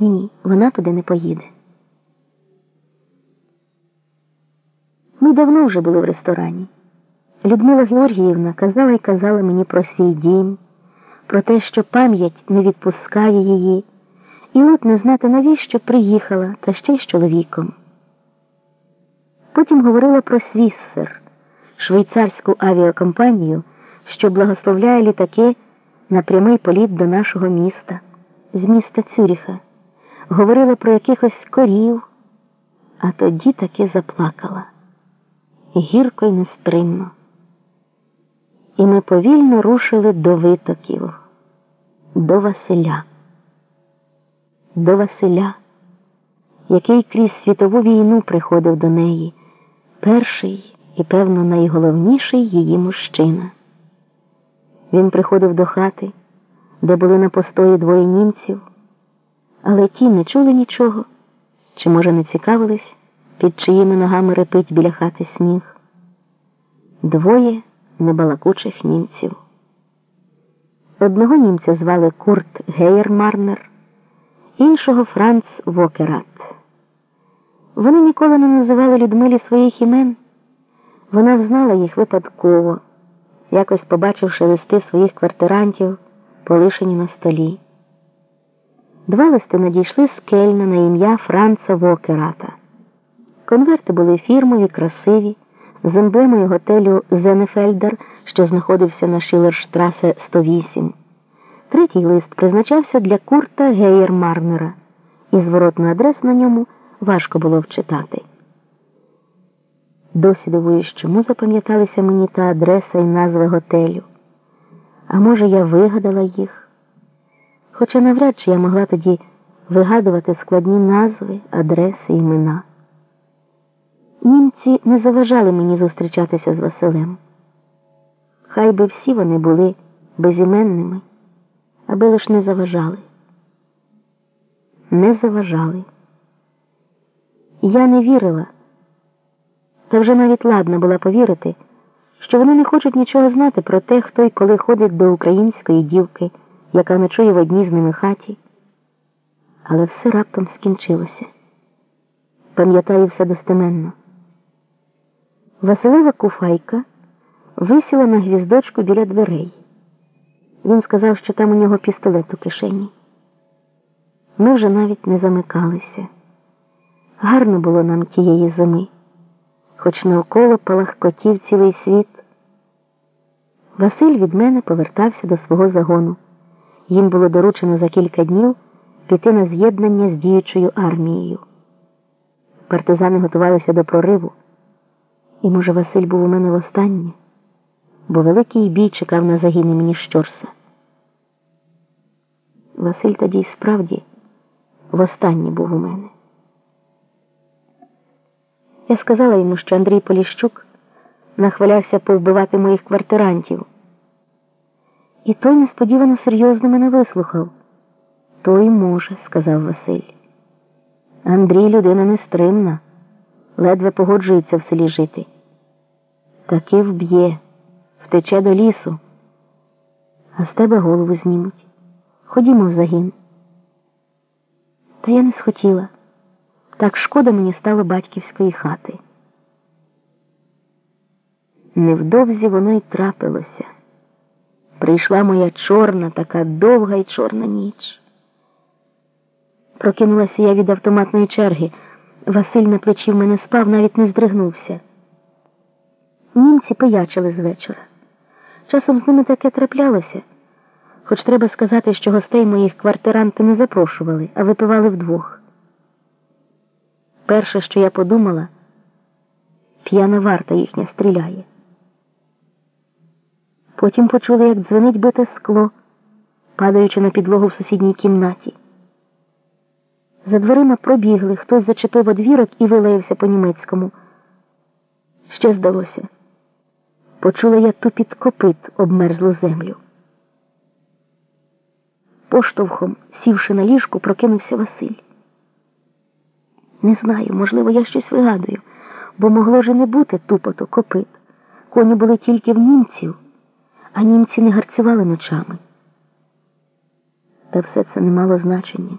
Ні, вона туди не поїде. Ми давно вже були в ресторані. Людмила Георгіївна казала і казала мені про свій дім, про те, що пам'ять не відпускає її, і от не знати, навіщо приїхала, та ще й з чоловіком. Потім говорила про Свіссер, швейцарську авіакомпанію, що благословляє літаки на прямий політ до нашого міста, з міста Цюріха. Говорила про якихось корів, а тоді таки заплакала гірко й нестримно. І ми повільно рушили до витоків, до Василя, до Василя, який крізь світову війну приходив до неї, перший і, певно, найголовніший її мужчина. Він приходив до хати, де були на постої двоє німців, але ті не чули нічого, чи, може, не цікавились під чиїми ногами репить біля хати сніг. Двоє небалакучих німців. Одного німця звали Курт Гейермарнер, іншого Франц Вокерат. Вони ніколи не називали Людмилі своїх імен. Вона взнала їх випадково, якось побачивши листи своїх квартирантів, полишені на столі. Два листи надійшли з Кельна на ім'я Франца Вокерата. Конверти були фірмові, красиві, з емблемою готелю Зенефельдер, що знаходився на Шілерштрасе 108. Третій лист призначався для Курта Гейермарнера, і зворотну адресу на ньому важко було вчитати. Досі дивуюсь, чому запам'яталися мені та адреса і назви готелю. А може, я вигадала їх? Хоча навряд чи я могла тоді вигадувати складні назви, адреси, імена. Німці не заважали мені зустрічатися з Василем. Хай би всі вони були безіменними, аби лиш не заважали. Не заважали. Я не вірила, та вже навіть ладна була повірити, що вони не хочуть нічого знати про те, хто й коли ходить до української дівки, яка ночує в одній з ними хаті. Але все раптом скінчилося. Пам'ятаю все достеменно. Василева куфайка висіла на гвіздочку біля дверей. Він сказав, що там у нього пістолет у кишені. Ми вже навіть не замикалися. Гарно було нам тієї зими, хоч навколо палахкотів цілий світ. Василь від мене повертався до свого загону. Їм було доручено за кілька днів піти на з'єднання з діючою армією. Партизани готувалися до прориву. І, може, Василь був у мене востаннє, бо великий бій чекав на загін імені Щорса. Василь тоді й справді востаннє був у мене. Я сказала йому, що Андрій Поліщук нахвалявся повбивати моїх квартирантів. І той несподівано серйозно мене вислухав. Той може, сказав Василь. Андрій людина нестримна ледве погоджується в селі жити. Таки вб'є, втече до лісу, а з тебе голову знімуть. Ходімо в загін. Та я не схотіла. Так шкода мені стало батьківської хати. Невдовзі воно й трапилося. Прийшла моя чорна, така довга й чорна ніч. Прокинулася я від автоматної черги. Василь на плечі в мене спав, навіть не здригнувся. Німці пиячили з вечора. Часом з ними таке траплялося, хоч треба сказати, що гостей моїх квартиранти не запрошували, а випивали вдвох. Перше, що я подумала, п'яна варта їхня стріляє. Потім почули, як дзвонить бите скло, падаючи на підлогу в сусідній кімнаті. За дверима пробігли, хтось зачепив одвірок і вилаявся по німецькому. Ще здалося. Почула я тупіт копит обмерзлу землю. Поштовхом, сівши на ліжку, прокинувся Василь. Не знаю, можливо, я щось вигадую, бо могло ж і не бути тупоту копит. Коні були тільки в німців, а німці не гарцювали ночами. Та все це не мало значення.